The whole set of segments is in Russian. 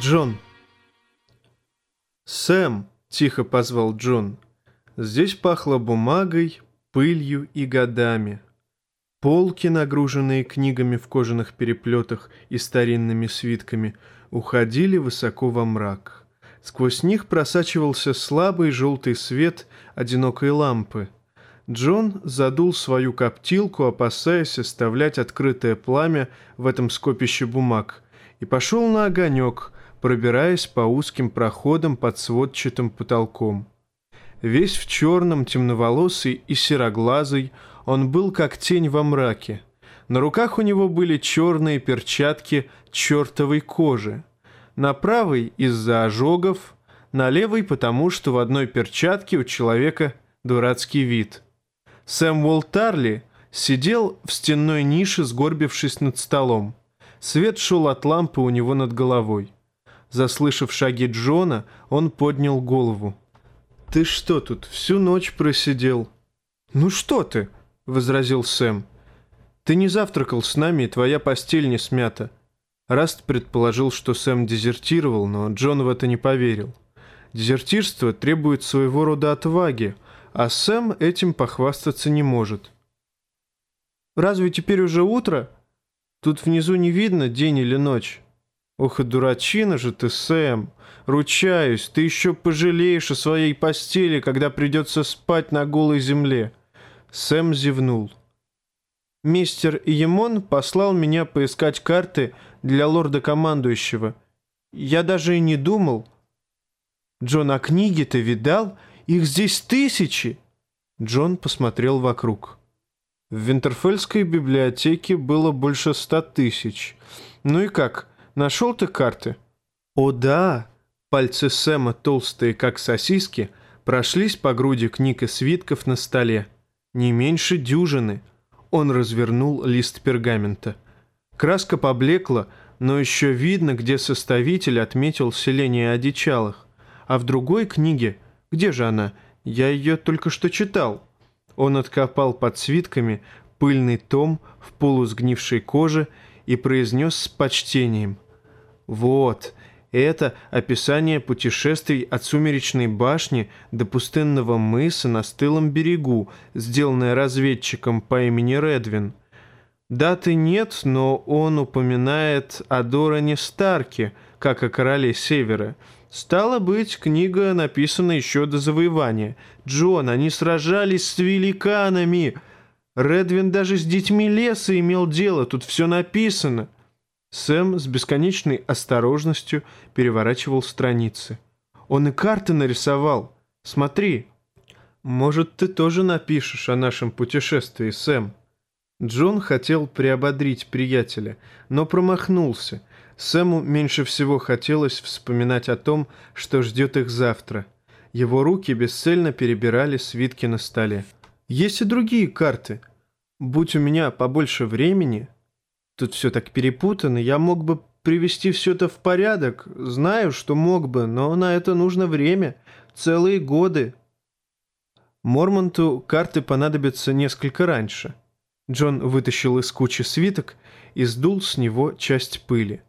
Джон. «Сэм!» — тихо позвал Джон. Здесь пахло бумагой, пылью и годами. Полки, нагруженные книгами в кожаных переплетах и старинными свитками, уходили высоко во мрак. Сквозь них просачивался слабый желтый свет одинокой лампы. Джон задул свою коптилку, опасаясь оставлять открытое пламя в этом скопище бумаг, и пошел на огонек, пробираясь по узким проходам под сводчатым потолком. Весь в черном, темноволосый и сероглазый, он был как тень во мраке. На руках у него были черные перчатки чертовой кожи. На правой из-за ожогов, на левой потому, что в одной перчатке у человека дурацкий вид. Сэм Уолтарли сидел в стенной нише, сгорбившись над столом. Свет шел от лампы у него над головой. Заслышав шаги Джона, он поднял голову. «Ты что тут, всю ночь просидел?» «Ну что ты?» — возразил Сэм. «Ты не завтракал с нами, и твоя постель не смята». Раст предположил, что Сэм дезертировал, но Джон в это не поверил. Дезертирство требует своего рода отваги, а Сэм этим похвастаться не может. «Разве теперь уже утро? Тут внизу не видно, день или ночь». «Ох и дурачина же ты, Сэм! Ручаюсь, ты еще пожалеешь о своей постели, когда придется спать на голой земле!» Сэм зевнул. «Мистер Иемон послал меня поискать карты для лорда-командующего. Я даже и не думал...» «Джон, а книги ты видал? Их здесь тысячи!» Джон посмотрел вокруг. В Винтерфельской библиотеке было больше ста тысяч. «Ну и как?» Нашел ты карты?» «О да!» Пальцы Сэма, толстые как сосиски, прошлись по груди книг и свитков на столе. Не меньше дюжины. Он развернул лист пергамента. Краска поблекла, но еще видно, где составитель отметил селение одичалых. А в другой книге, где же она? Я ее только что читал. Он откопал под свитками пыльный том в полусгнившей коже и произнес с почтением. Вот, это описание путешествий от Сумеречной башни до пустынного мыса на стылом берегу, сделанное разведчиком по имени Редвин. Даты нет, но он упоминает о Доране Старке, как о короле Севера. Стало быть, книга написана еще до завоевания. Джон, они сражались с великанами. Редвин даже с детьми леса имел дело, тут все написано. Сэм с бесконечной осторожностью переворачивал страницы. «Он и карты нарисовал. Смотри. Может, ты тоже напишешь о нашем путешествии, Сэм?» Джон хотел приободрить приятеля, но промахнулся. Сэму меньше всего хотелось вспоминать о том, что ждет их завтра. Его руки бесцельно перебирали свитки на столе. «Есть и другие карты. Будь у меня побольше времени...» Тут все так перепутано. Я мог бы привести все это в порядок. Знаю, что мог бы, но на это нужно время. Целые годы. Мормонту карты понадобятся несколько раньше. Джон вытащил из кучи свиток и сдул с него часть пыли.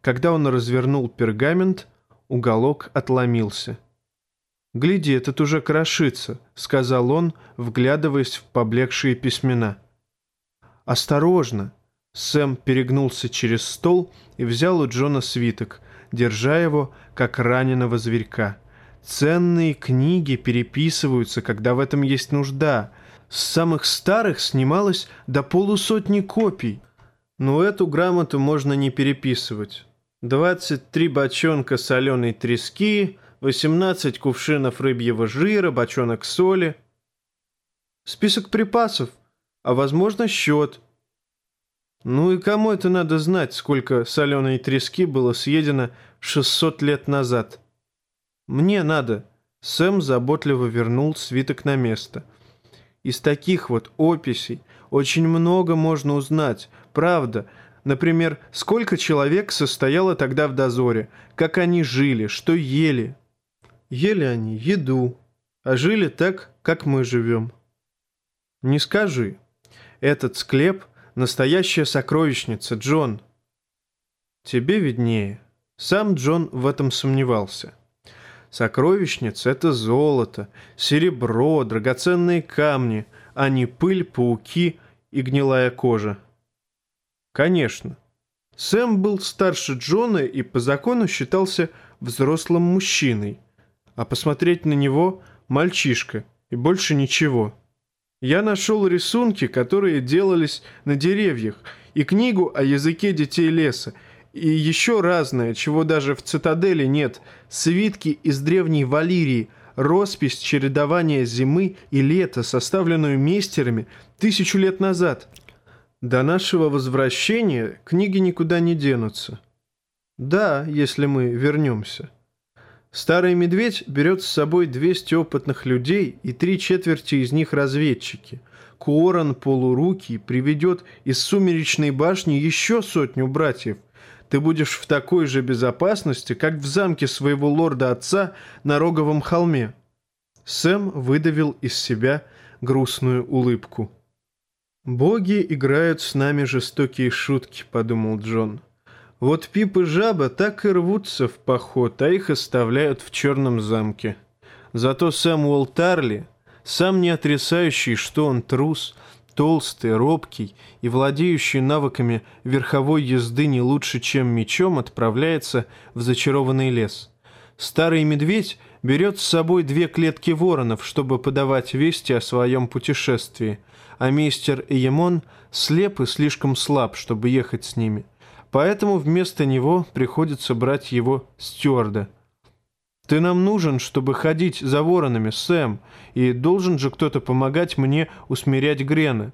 Когда он развернул пергамент, уголок отломился. «Гляди, этот уже крошится», — сказал он, вглядываясь в поблекшие письмена. «Осторожно!» Сэм перегнулся через стол и взял у Джона свиток, держа его, как раненого зверька. Ценные книги переписываются, когда в этом есть нужда. С самых старых снималось до полусотни копий. Но эту грамоту можно не переписывать. 23 бочонка соленой трески, 18 кувшинов рыбьего жира, бочонок соли. Список припасов, а возможно счет – ну и кому это надо знать, сколько соленой трески было съедено 600 лет назад? Мне надо. Сэм заботливо вернул свиток на место. Из таких вот описей очень много можно узнать. Правда. Например, сколько человек состояло тогда в дозоре, как они жили, что ели. Ели они еду, а жили так, как мы живем. Не скажи. Этот склеп Настоящая сокровищница, Джон. Тебе виднее. Сам Джон в этом сомневался. Сокровищница — это золото, серебро, драгоценные камни, а не пыль, пауки и гнилая кожа. Конечно. Сэм был старше Джона и по закону считался взрослым мужчиной, а посмотреть на него — мальчишка, и больше ничего. Я нашел рисунки, которые делались на деревьях, и книгу о языке детей леса, и еще разное, чего даже в цитадели нет, свитки из древней Валирии, роспись чередования зимы и лета, составленную мейстерами тысячу лет назад. До нашего возвращения книги никуда не денутся. Да, если мы вернемся. Старый медведь берет с собой 200 опытных людей и три четверти из них разведчики. Корон полурукий приведет из сумеречной башни еще сотню братьев – ты будешь в такой же безопасности, как в замке своего лорда-отца на Роговом холме». Сэм выдавил из себя грустную улыбку. «Боги играют с нами жестокие шутки», — подумал Джон. «Вот Пип и Жаба так и рвутся в поход, а их оставляют в черном замке. Зато Сэмуэл Тарли, сам не отрицающий, что он трус, — толстый, робкий и владеющий навыками верховой езды не лучше, чем мечом, отправляется в зачарованный лес. Старый медведь берет с собой две клетки воронов, чтобы подавать вести о своем путешествии, а мистер Иемон слеп и слишком слаб, чтобы ехать с ними. Поэтому вместо него приходится брать его стюарда – ты нам нужен, чтобы ходить за воронами, Сэм, и должен же кто-то помогать мне усмирять Грена».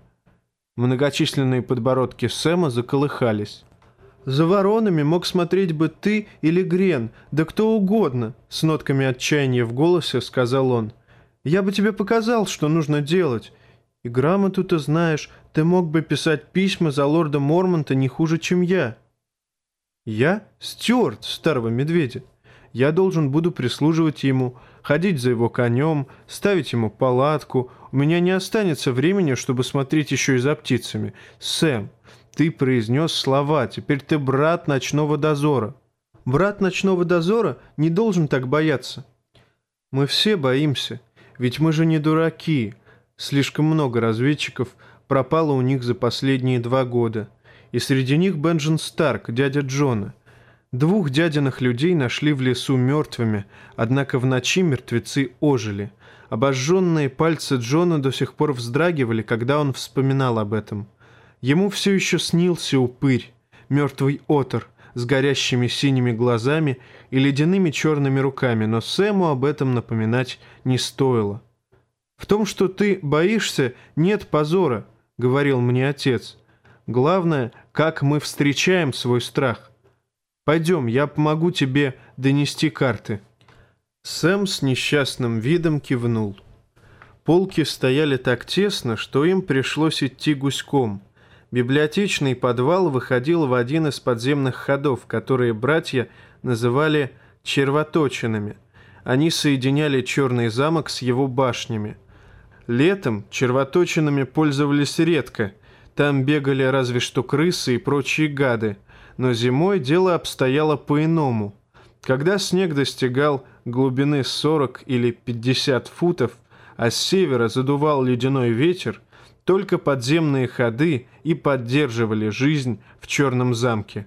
Многочисленные подбородки Сэма заколыхались. «За воронами мог смотреть бы ты или Грен, да кто угодно», — с нотками отчаяния в голосе сказал он. «Я бы тебе показал, что нужно делать. И грамоту ты знаешь, ты мог бы писать письма за лорда Мормонта не хуже, чем я». «Я? Стюарт старого медведя?» Я должен буду прислуживать ему, ходить за его конем, ставить ему палатку. У меня не останется времени, чтобы смотреть еще и за птицами. Сэм, ты произнес слова, теперь ты брат ночного дозора. Брат ночного дозора не должен так бояться. Мы все боимся, ведь мы же не дураки. Слишком много разведчиков пропало у них за последние два года. И среди них Бенджин Старк, дядя Джона – Двух дядиных людей нашли в лесу мертвыми, однако в ночи мертвецы ожили. Обожженные пальцы Джона до сих пор вздрагивали, когда он вспоминал об этом. Ему все еще снился упырь, мертвый отор, с горящими синими глазами и ледяными черными руками, но Сэму об этом напоминать не стоило. «В том, что ты боишься, нет позора», — говорил мне отец. «Главное, как мы встречаем свой страх». Пойдем, я помогу тебе донести карты». Сэм с несчастным видом кивнул. Полки стояли так тесно, что им пришлось идти гуськом. Библиотечный подвал выходил в один из подземных ходов, которые братья называли «червоточинами». Они соединяли черный замок с его башнями. Летом червоточинами пользовались редко. Там бегали разве что крысы и прочие гады – но зимой дело обстояло по-иному. Когда снег достигал глубины 40 или 50 футов, а с севера задувал ледяной ветер, только подземные ходы и поддерживали жизнь в черном замке.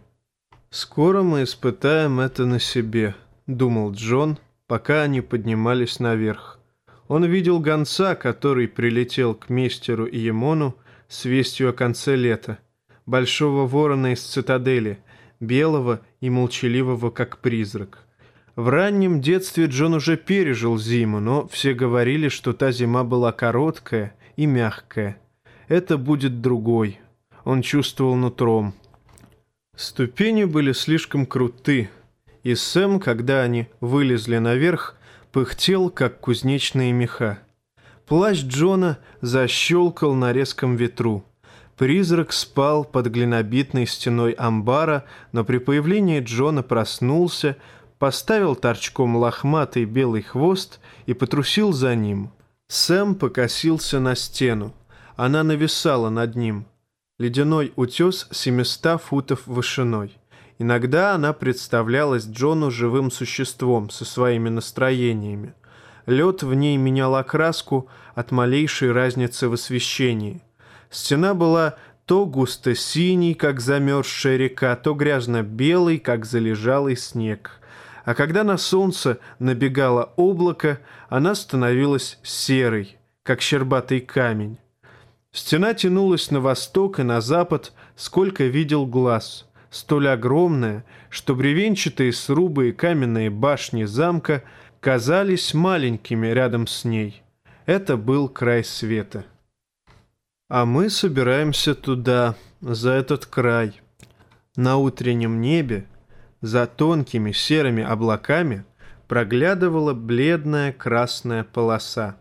«Скоро мы испытаем это на себе», — думал Джон, пока они поднимались наверх. Он видел гонца, который прилетел к мистеру Иемону с вестью о конце лета большого ворона из цитадели, белого и молчаливого, как призрак. В раннем детстве Джон уже пережил зиму, но все говорили, что та зима была короткая и мягкая. Это будет другой. Он чувствовал нутром. Ступени были слишком круты, и Сэм, когда они вылезли наверх, пыхтел, как кузнечные меха. Плащ Джона защелкал на резком ветру. Призрак спал под глинобитной стеной амбара, но при появлении Джона проснулся, поставил торчком лохматый белый хвост и потрусил за ним. Сэм покосился на стену. Она нависала над ним. Ледяной утес семиста футов вышиной. Иногда она представлялась Джону живым существом со своими настроениями. Лед в ней менял окраску от малейшей разницы в освещении. Стена была то густо-синий, как замерзшая река, то грязно-белый, как залежалый снег. А когда на солнце набегало облако, она становилась серой, как щербатый камень. Стена тянулась на восток и на запад, сколько видел глаз, столь огромная, что бревенчатые срубы и каменные башни замка казались маленькими рядом с ней. Это был край света. А мы собираемся туда, за этот край. На утреннем небе, за тонкими серыми облаками, проглядывала бледная красная полоса.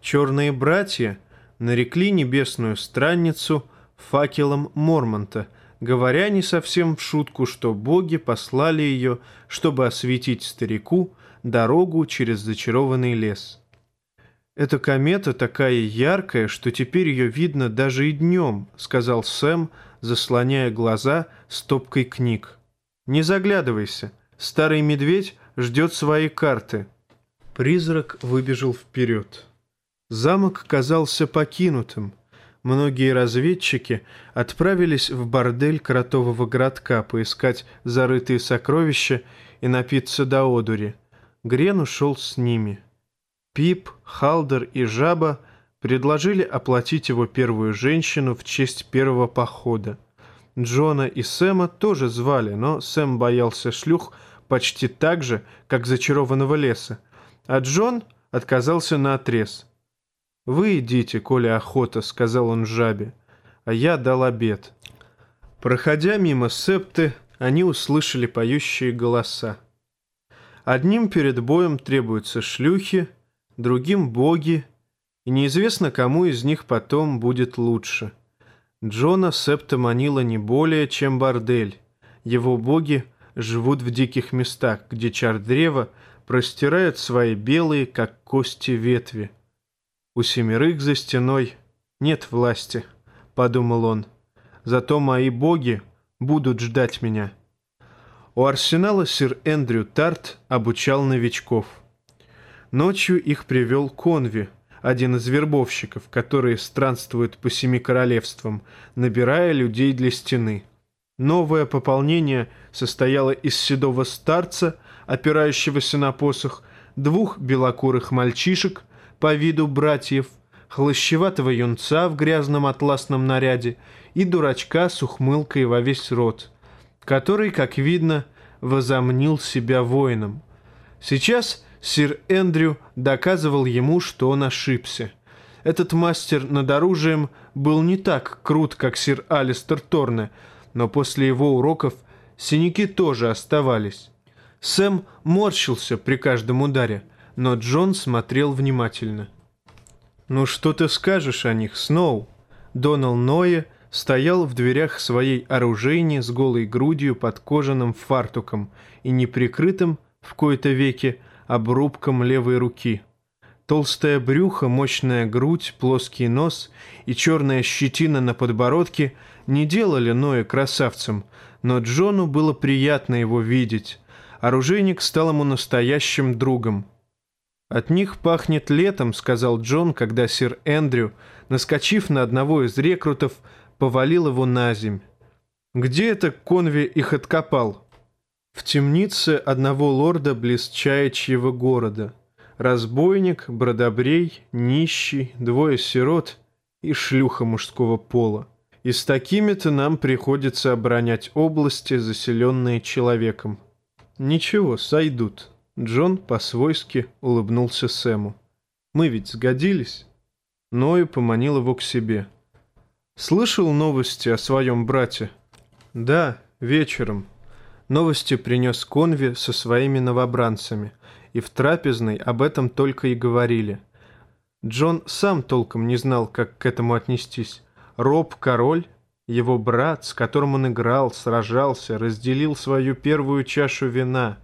Черные братья нарекли небесную странницу факелом Мормонта, говоря не совсем в шутку, что боги послали ее, чтобы осветить старику дорогу через зачарованный лес. «Эта комета такая яркая, что теперь ее видно даже и днем», — сказал Сэм, заслоняя глаза стопкой книг. «Не заглядывайся. Старый медведь ждет своей карты». Призрак выбежал вперед. Замок казался покинутым. Многие разведчики отправились в бордель кротового городка поискать зарытые сокровища и напиться до одури. Грен ушел с ними. Пип, Халдер и Жаба предложили оплатить его первую женщину в честь первого похода. Джона и Сэма тоже звали, но Сэм боялся шлюх почти так же, как зачарованного леса, а Джон отказался на отрез. «Вы идите, коли охота», — сказал он Жабе, — «а я дал обед». Проходя мимо септы, они услышали поющие голоса. Одним перед боем требуются шлюхи, другим боги, и неизвестно, кому из них потом будет лучше. Джона Септа манила не более, чем бордель. Его боги живут в диких местах, где чар древа простирает свои белые, как кости, ветви. «У семерых за стеной нет власти», — подумал он. «Зато мои боги будут ждать меня». У арсенала сир Эндрю Тарт обучал новичков — Ночью их привел Конви, один из вербовщиков, которые странствуют по семи королевствам, набирая людей для стены. Новое пополнение состояло из седого старца, опирающегося на посох, двух белокурых мальчишек по виду братьев, хлощеватого юнца в грязном атласном наряде и дурачка с ухмылкой во весь рот, который, как видно, возомнил себя воином. Сейчас Сир Эндрю доказывал ему, что он ошибся. Этот мастер над оружием был не так крут, как сир Алистер Торне, но после его уроков синяки тоже оставались. Сэм морщился при каждом ударе, но Джон смотрел внимательно. «Ну что ты скажешь о них, Сноу?» Донал Ноя стоял в дверях своей оружейни с голой грудью под кожаным фартуком и неприкрытым в кои-то веки обрубком левой руки. Толстое брюхо, мощная грудь, плоский нос и черная щетина на подбородке не делали Ноя красавцем, но Джону было приятно его видеть. Оружейник стал ему настоящим другом. «От них пахнет летом», — сказал Джон, когда сир Эндрю, наскочив на одного из рекрутов, повалил его на земь. «Где это Конви их откопал?» В темнице одного лорда близ Чаячьего города. Разбойник, бродобрей, нищий, двое сирот и шлюха мужского пола. И с такими-то нам приходится оборонять области, заселенные человеком. Ничего, сойдут. Джон по-свойски улыбнулся Сэму. Мы ведь сгодились. Ною поманил его к себе. Слышал новости о своем брате? Да, вечером. Новости принес Конви со своими новобранцами, и в трапезной об этом только и говорили. Джон сам толком не знал, как к этому отнестись. Роб Король, его брат, с которым он играл, сражался, разделил свою первую чашу вина,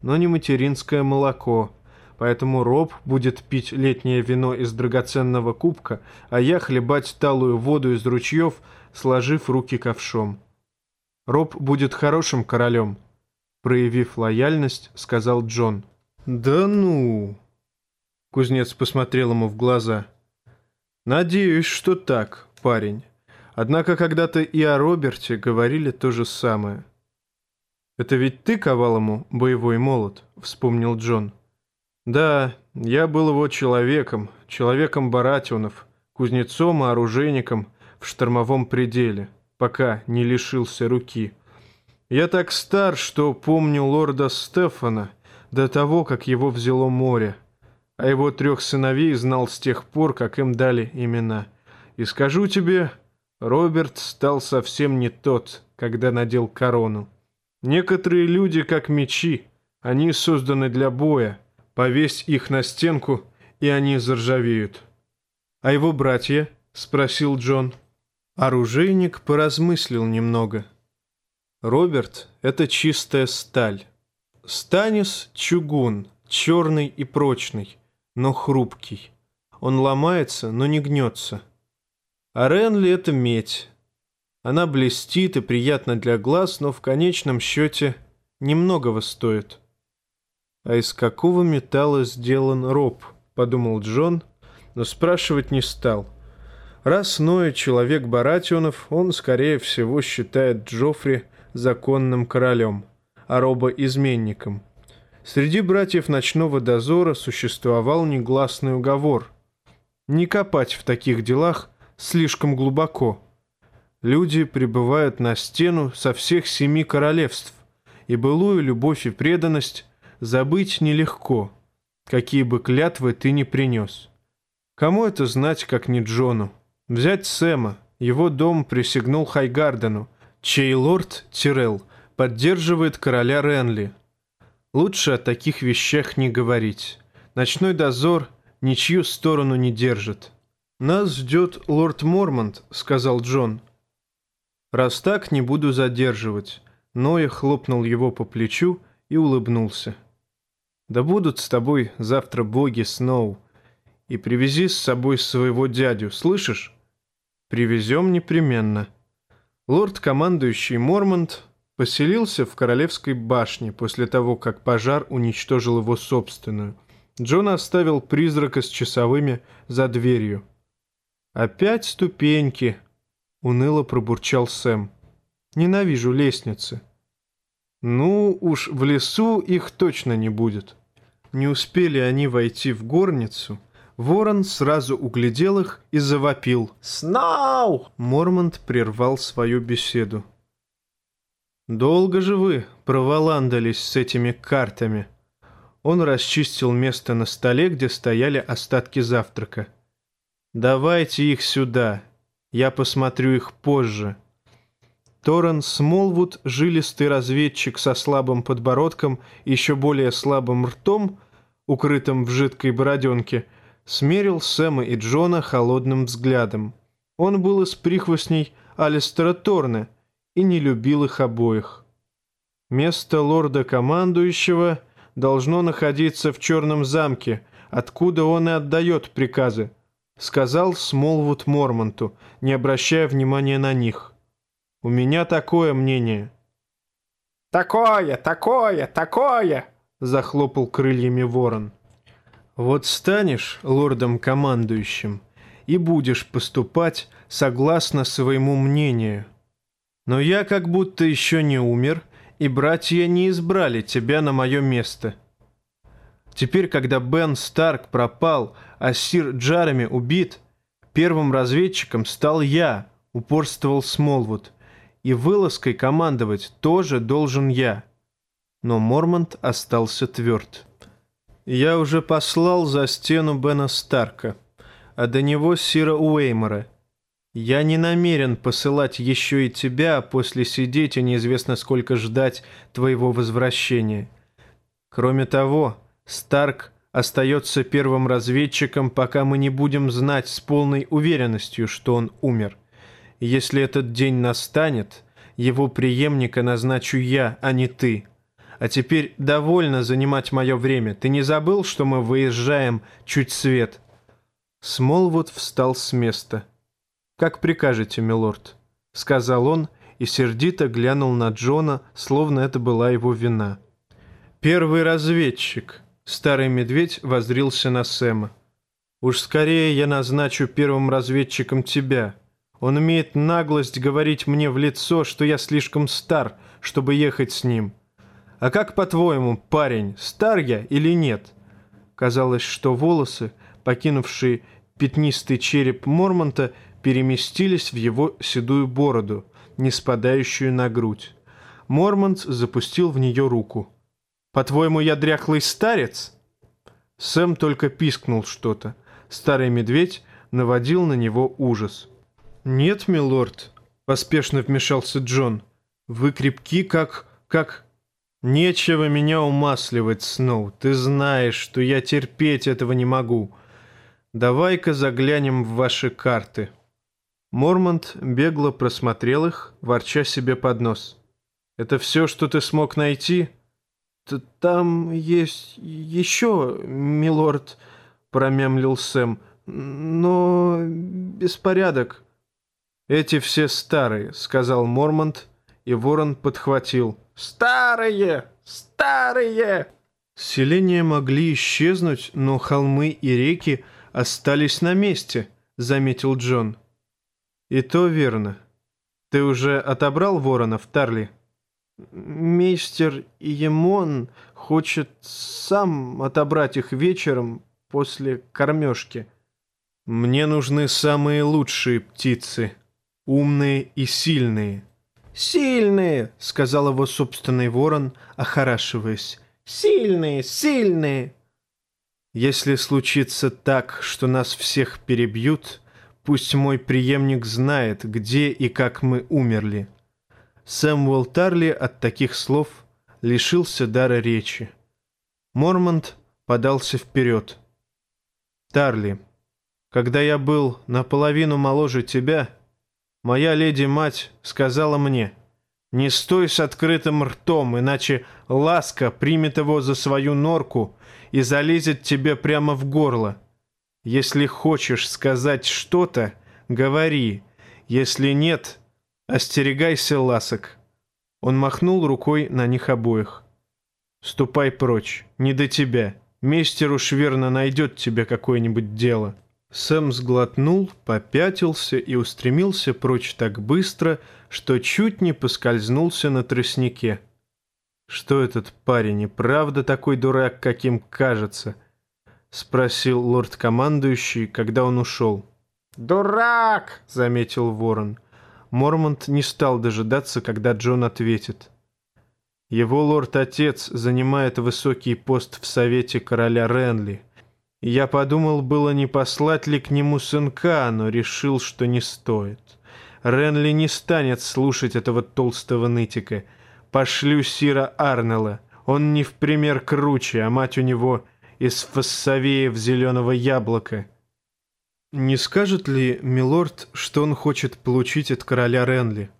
но не материнское молоко, поэтому Роб будет пить летнее вино из драгоценного кубка, а я хлебать талую воду из ручьев, сложив руки ковшом. Роб будет хорошим королем», — проявив лояльность, сказал Джон. «Да ну!» Кузнец посмотрел ему в глаза. «Надеюсь, что так, парень. Однако когда-то и о Роберте говорили то же самое». «Это ведь ты ковал ему боевой молот?» — вспомнил Джон. «Да, я был его человеком, человеком Баратионов, кузнецом и оружейником в штормовом пределе, пока не лишился руки. Я так стар, что помню лорда Стефана до того, как его взяло море, а его трех сыновей знал с тех пор, как им дали имена. И скажу тебе, Роберт стал совсем не тот, когда надел корону. Некоторые люди как мечи, они созданы для боя. Повесь их на стенку, и они заржавеют. «А его братья?» — спросил Джон. Оружейник поразмыслил немного. «Роберт — это чистая сталь. Станис — чугун, черный и прочный, но хрупкий. Он ломается, но не гнется. А Ренли — это медь, она блестит и приятна для глаз, но в конечном счете немногого стоит. «А из какого металла сделан роб?» — подумал Джон, но спрашивать не стал. Раз Ноя человек Баратионов, он, скорее всего, считает Джоффри законным королем, а Роба — изменником. Среди братьев ночного дозора существовал негласный уговор. Не копать в таких делах слишком глубоко — люди прибывают на стену со всех семи королевств, и былую любовь и преданность забыть нелегко, какие бы клятвы ты ни принес. Кому это знать, как не Джону? Взять Сэма, его дом присягнул Хайгардену, чей лорд Тирел поддерживает короля Ренли. Лучше о таких вещах не говорить. Ночной дозор ничью сторону не держит. «Нас ждет лорд Мормонт», — сказал Джон. Раз так, не буду задерживать. Ноя хлопнул его по плечу и улыбнулся. Да будут с тобой завтра боги Сноу. И привези с собой своего дядю, слышишь? Привезем непременно. Лорд-командующий Мормонт поселился в Королевской башне после того, как пожар уничтожил его собственную. Джон оставил призрака с часовыми за дверью. «Опять ступеньки», уныло пробурчал Сэм. «Ненавижу лестницы». «Ну уж в лесу их точно не будет». Не успели они войти в горницу, ворон сразу углядел их и завопил. «Сноу!» Мормонт прервал свою беседу. «Долго же вы проволандались с этими картами?» Он расчистил место на столе, где стояли остатки завтрака. «Давайте их сюда, я посмотрю их позже. Торрен Смолвуд, жилистый разведчик со слабым подбородком и еще более слабым ртом, укрытым в жидкой бороденке, смерил Сэма и Джона холодным взглядом. Он был из прихвостней Алистера Торна и не любил их обоих. Место лорда-командующего должно находиться в Черном замке, откуда он и отдает приказы, — сказал Смолвуд Мормонту, не обращая внимания на них. «У меня такое мнение». «Такое, такое, такое!» — захлопал крыльями ворон. «Вот станешь лордом-командующим и будешь поступать согласно своему мнению. Но я как будто еще не умер, и братья не избрали тебя на мое место». Теперь, когда Бен Старк пропал, а сир Джареми убит, первым разведчиком стал я, упорствовал Смолвуд, и вылазкой командовать тоже должен я. Но Мормонт остался тверд. Я уже послал за стену Бена Старка, а до него сира Уэймора. Я не намерен посылать еще и тебя, а после сидеть и неизвестно сколько ждать твоего возвращения. Кроме того, Старк остается первым разведчиком, пока мы не будем знать с полной уверенностью, что он умер. Если этот день настанет, его преемника назначу я, а не ты. А теперь довольно занимать мое время. Ты не забыл, что мы выезжаем чуть свет?» Смолвуд встал с места. «Как прикажете, милорд», — сказал он и сердито глянул на Джона, словно это была его вина. «Первый разведчик», — старый медведь воздрился на Сэма. «Уж скорее я назначу первым разведчиком тебя. Он имеет наглость говорить мне в лицо, что я слишком стар, чтобы ехать с ним. А как, по-твоему, парень, стар я или нет?» Казалось, что волосы, покинувшие пятнистый череп Мормонта, переместились в его седую бороду, не спадающую на грудь. Мормонт запустил в нее руку. «По-твоему, я дряхлый старец?» Сэм только пискнул что-то. Старый медведь наводил на него ужас. «Нет, милорд», — поспешно вмешался Джон. «Вы крепки, как... как...» «Нечего меня умасливать, Сноу. Ты знаешь, что я терпеть этого не могу. Давай-ка заглянем в ваши карты». Мормонт бегло просмотрел их, ворча себе под нос. «Это все, что ты смог найти?» «Там есть еще, милорд», — промямлил Сэм. «Но беспорядок». «Эти все старые», — сказал Мормонт, и ворон подхватил. «Старые! Старые!» Селения могли исчезнуть, но холмы и реки остались на месте, — заметил Джон. И то верно. Ты уже отобрал ворона в Тарли? Мейстер Иемон хочет сам отобрать их вечером после кормежки. Мне нужны самые лучшие птицы, умные и сильные. «Сильные!» — сказал его собственный ворон, охорашиваясь. «Сильные! Сильные!» «Если случится так, что нас всех перебьют, пусть мой преемник знает, где и как мы умерли». Сэмуэл Тарли от таких слов лишился дара речи. Мормонт подался вперед. «Тарли, когда я был наполовину моложе тебя, — Моя леди-мать сказала мне, «Не стой с открытым ртом, иначе ласка примет его за свою норку и залезет тебе прямо в горло. Если хочешь сказать что-то, говори. Если нет, остерегайся ласок». Он махнул рукой на них обоих. «Ступай прочь, не до тебя. Мейстер уж верно найдет тебе какое-нибудь дело». Сэм сглотнул, попятился и устремился прочь так быстро, что чуть не поскользнулся на тростнике. «Что этот парень и правда такой дурак, каким кажется?» — спросил лорд-командующий, когда он ушел. «Дурак!» — заметил ворон. Мормонт не стал дожидаться, когда Джон ответит. Его лорд-отец занимает высокий пост в совете короля Ренли — я подумал было, не послать ли к нему сынка, но решил, что не стоит. Ренли не станет слушать этого толстого нытика. Пошлю Сира Арнелла. Он не в пример круче, а мать у него из фассовеев зеленого яблока. Не скажет ли милорд, что он хочет получить от короля Ренли?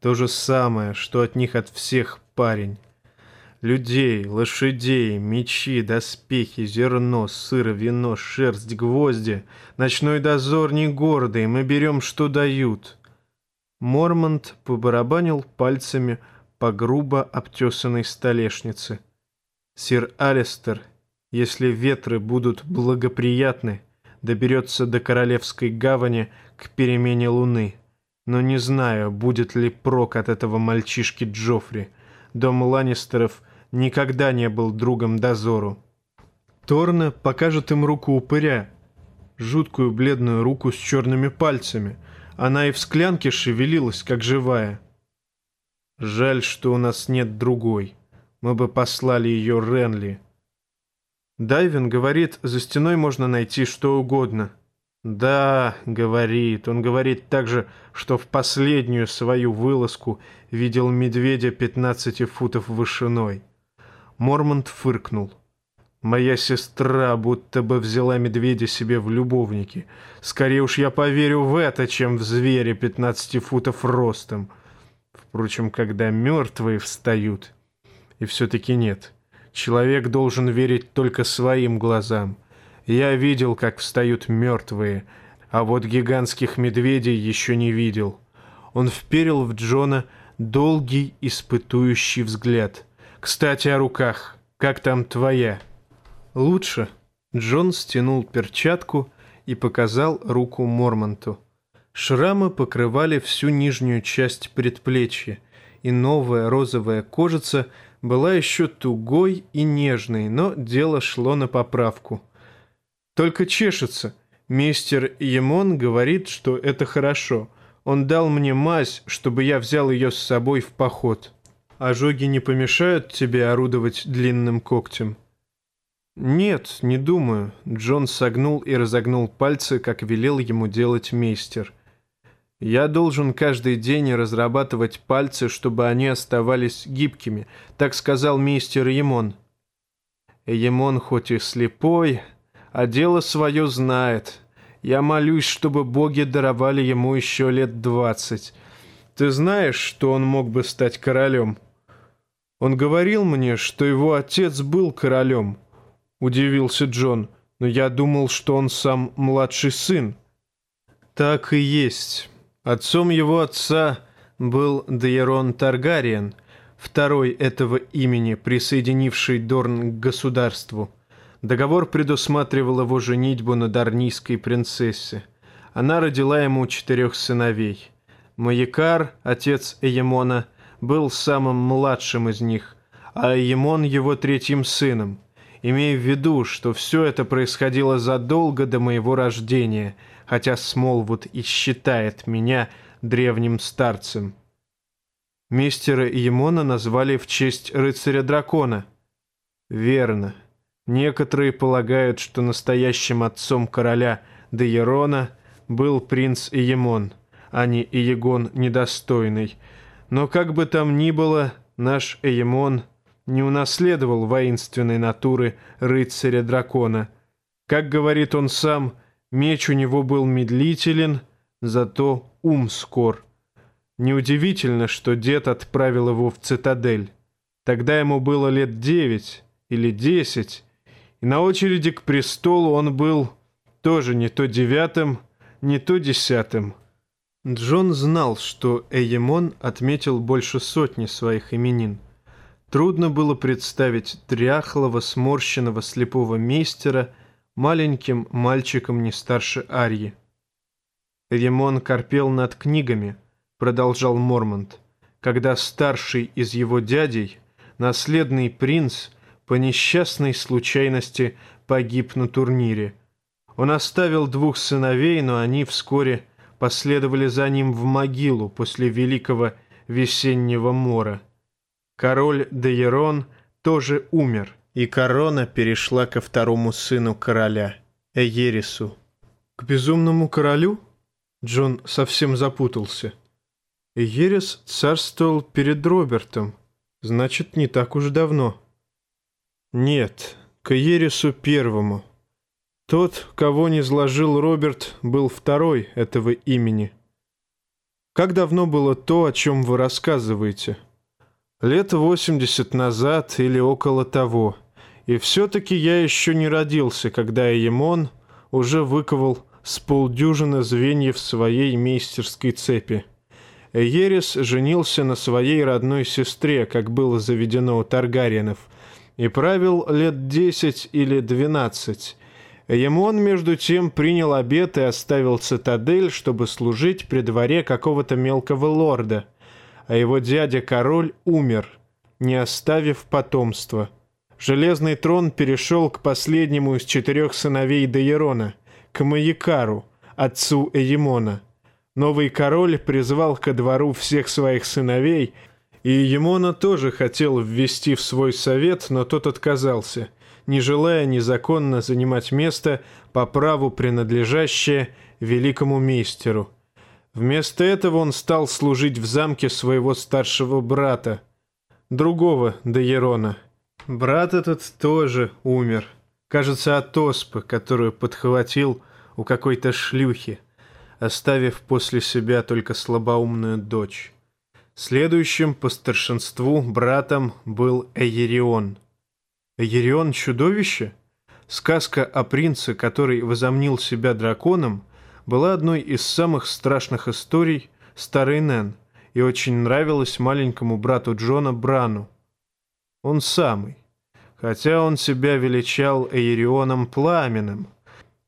То же самое, что от них от всех парень. Людей, лошадей, мечи, доспехи, зерно, сыр, вино, шерсть, гвозди. Ночной дозор не гордый, мы берем, что дают. Мормонт побарабанил пальцами по грубо обтесанной столешнице. Сир Алистер, если ветры будут благоприятны, доберется до Королевской гавани к перемене луны. Но не знаю, будет ли прок от этого мальчишки Джоффри. Дом Ланнистеров — никогда не был другом дозору. Торна покажет им руку упыря, жуткую бледную руку с черными пальцами. Она и в склянке шевелилась, как живая. Жаль, что у нас нет другой. Мы бы послали ее Ренли. Дайвин говорит, за стеной можно найти что угодно. Да, говорит. Он говорит также, что в последнюю свою вылазку видел медведя 15 футов вышиной. Мормонт фыркнул. «Моя сестра будто бы взяла медведя себе в любовники. Скорее уж я поверю в это, чем в зверя пятнадцати футов ростом. Впрочем, когда мертвые встают... И все-таки нет. Человек должен верить только своим глазам. Я видел, как встают мертвые, а вот гигантских медведей еще не видел». Он вперил в Джона долгий испытующий взгляд. «Кстати, о руках. Как там твоя?» «Лучше». Джон стянул перчатку и показал руку Мормонту. Шрамы покрывали всю нижнюю часть предплечья, и новая розовая кожица была еще тугой и нежной, но дело шло на поправку. «Только чешется. Мистер Емон говорит, что это хорошо. Он дал мне мазь, чтобы я взял ее с собой в поход. Ожоги не помешают тебе орудовать длинным когтем?» «Нет, не думаю». Джон согнул и разогнул пальцы, как велел ему делать мейстер. Я должен каждый день разрабатывать пальцы, чтобы они оставались гибкими, так сказал мистер Емон. Емон хоть и слепой, а дело свое знает. Я молюсь, чтобы боги даровали ему еще лет двадцать. Ты знаешь, что он мог бы стать королем? Он говорил мне, что его отец был королем. Удивился Джон, но я думал, что он сам младший сын. Так и есть. Отцом его отца был Дейрон Таргариен, второй этого имени, присоединивший Дорн к государству. Договор предусматривал его женитьбу на дарнийской принцессе. Она родила ему четырех сыновей. Маякар, отец Эемона, был самым младшим из них, а Эемон его третьим сыном. Имея в виду, что все это происходило задолго до моего рождения – хотя Смолвуд и считает меня древним старцем. Мистера Емона назвали в честь рыцаря-дракона. Верно. Некоторые полагают, что настоящим отцом короля Деерона был принц Иемон, а не Иегон недостойный. Но как бы там ни было, наш Иемон не унаследовал воинственной натуры рыцаря-дракона. Как говорит он сам – Меч у него был медлителен, зато ум скор. Неудивительно, что дед отправил его в цитадель. Тогда ему было лет девять или десять, и на очереди к престолу он был тоже не то девятым, не то десятым. Джон знал, что Эйемон отметил больше сотни своих именин. Трудно было представить дряхлого, сморщенного слепого мейстера – маленьким мальчиком не старше Арьи. «Ремон корпел над книгами», — продолжал Мормонт, «когда старший из его дядей, наследный принц, по несчастной случайности погиб на турнире. Он оставил двух сыновей, но они вскоре последовали за ним в могилу после великого весеннего мора. Король Деерон тоже умер, и корона перешла ко второму сыну короля, Эерису. К безумному королю? Джон совсем запутался. Эерис царствовал перед Робертом, значит, не так уж давно. Нет, к Эерису первому. Тот, кого не изложил Роберт, был второй этого имени. Как давно было то, о чем вы рассказываете? Лет восемьдесят назад или около того – и все-таки я еще не родился, когда Емон уже выковал с полдюжины звеньев своей мейстерской цепи. Ерис женился на своей родной сестре, как было заведено у Таргариенов, и правил лет десять или двенадцать. Емон, между тем, принял обет и оставил цитадель, чтобы служить при дворе какого-то мелкого лорда, а его дядя-король умер, не оставив потомства. Железный трон перешел к последнему из четырех сыновей Дейрона, к Маякару, отцу Эемона. Новый король призвал ко двору всех своих сыновей, и Емона тоже хотел ввести в свой совет, но тот отказался, не желая незаконно занимать место по праву принадлежащее великому мейстеру. Вместо этого он стал служить в замке своего старшего брата, другого Дейрона – Брат этот тоже умер. Кажется, от оспы, которую подхватил у какой-то шлюхи, оставив после себя только слабоумную дочь. Следующим по старшинству братом был Эерион. Эерион — чудовище? Сказка о принце, который возомнил себя драконом, была одной из самых страшных историй, старый Нэн, и очень нравилась маленькому брату Джона Брану. Он самый, хотя он себя величал Эйрионом Пламенным.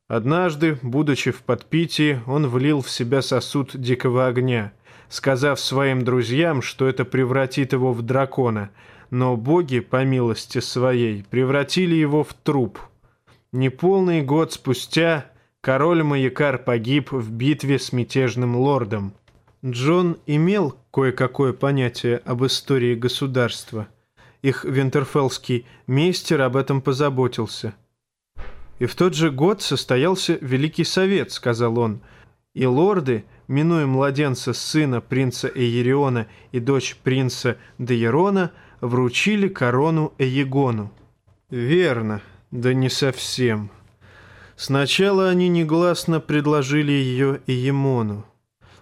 Однажды, будучи в подпитии, он влил в себя сосуд дикого огня, сказав своим друзьям, что это превратит его в дракона, но боги, по милости своей, превратили его в труп. Неполный год спустя король Маякар погиб в битве с мятежным лордом. Джон имел кое-какое понятие об истории государства. Их винтерфеллский мейстер об этом позаботился. «И в тот же год состоялся Великий Совет», — сказал он, «и лорды, минуя младенца сына принца Эериона и дочь принца Деерона, вручили корону Эегону». «Верно, да не совсем. Сначала они негласно предложили ее Иемону.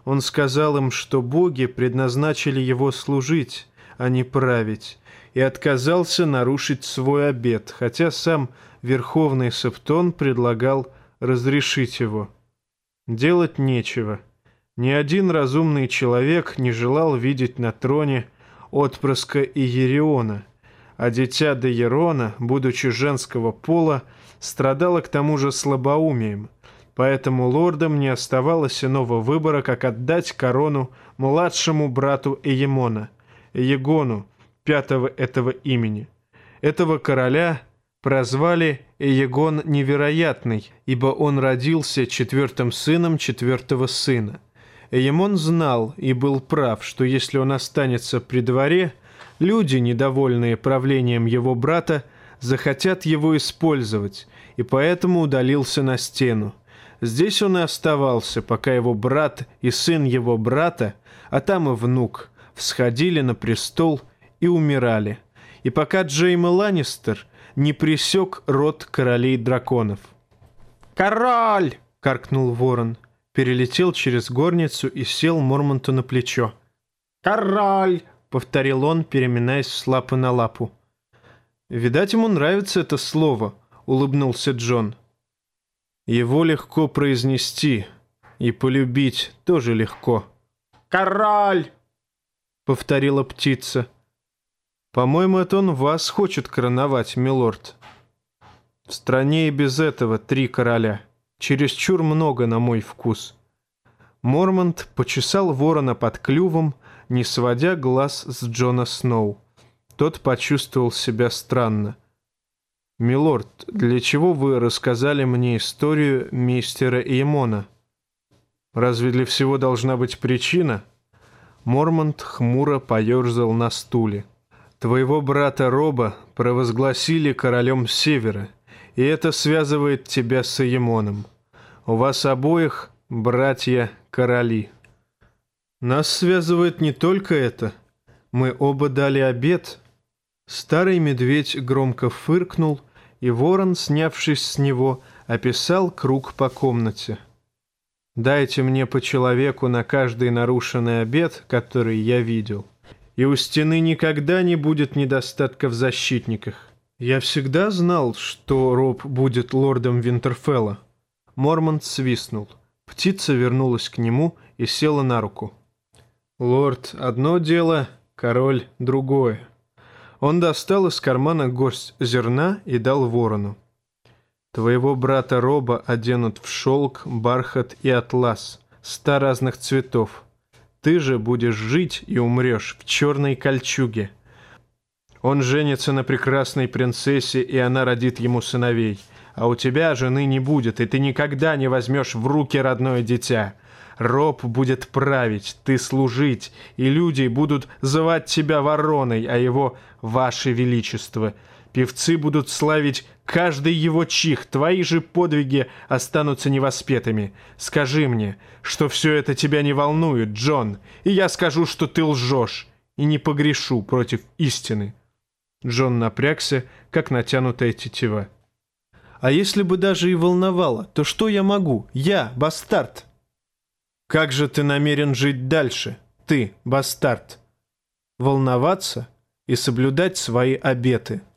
Он сказал им, что боги предназначили его служить, а не править, и отказался нарушить свой обет, хотя сам Верховный Септон предлагал разрешить его. Делать нечего. Ни один разумный человек не желал видеть на троне отпрыска Иериона, а дитя Деерона, будучи женского пола, страдало к тому же слабоумием – Поэтому лордам не оставалось иного выбора, как отдать корону младшему брату Эемона, Егону, пятого этого имени. Этого короля прозвали Эегон Невероятный, ибо он родился четвертым сыном четвертого сына. Эемон знал и был прав, что если он останется при дворе, люди, недовольные правлением его брата, захотят его использовать, и поэтому удалился на стену. Здесь он и оставался, пока его брат и сын его брата, а там и внук, всходили на престол и умирали, и пока Джейм Ланнистер не присек род королей драконов. «Король!» — каркнул ворон, перелетел через горницу и сел Мормонту на плечо. «Король!» — повторил он, переминаясь с лапы на лапу. «Видать, ему нравится это слово», — улыбнулся Джон. Его легко произнести, и полюбить тоже легко. «Король!» — повторила птица. «По-моему, это он вас хочет короновать, милорд. В стране и без этого три короля. Чересчур много на мой вкус». Мормонт почесал ворона под клювом, не сводя глаз с Джона Сноу. Тот почувствовал себя странно. «Милорд, для чего вы рассказали мне историю мистера Иемона? Разве для всего должна быть причина?» Мормонт хмуро поерзал на стуле. «Твоего брата Роба провозгласили королем Севера, и это связывает тебя с Иемоном. У вас обоих братья-короли. Нас связывает не только это. Мы оба дали обет». Старый медведь громко фыркнул и ворон, снявшись с него, описал круг по комнате. «Дайте мне по человеку на каждый нарушенный обед, который я видел, и у стены никогда не будет недостатка в защитниках. Я всегда знал, что Роб будет лордом Винтерфелла». Мормонт свистнул. Птица вернулась к нему и села на руку. «Лорд — одно дело, король — другое. Он достал из кармана горсть зерна и дал ворону. «Твоего брата Роба оденут в шелк, бархат и атлас, ста разных цветов. Ты же будешь жить и умрешь в черной кольчуге. Он женится на прекрасной принцессе, и она родит ему сыновей. А у тебя жены не будет, и ты никогда не возьмешь в руки родное дитя. Роб будет править, ты служить, и люди будут звать тебя вороной, а его «Ваше Величество». Певцы будут славить каждый его чих, твои же подвиги останутся невоспетыми. Скажи мне, что все это тебя не волнует, Джон, и я скажу, что ты лжешь, и не погрешу против истины». Джон напрягся, как натянутая тетива. «А если бы даже и волновало, то что я могу? Я, бастард!» Как же ты намерен жить дальше, ты, бастард? Волноваться и соблюдать свои обеты –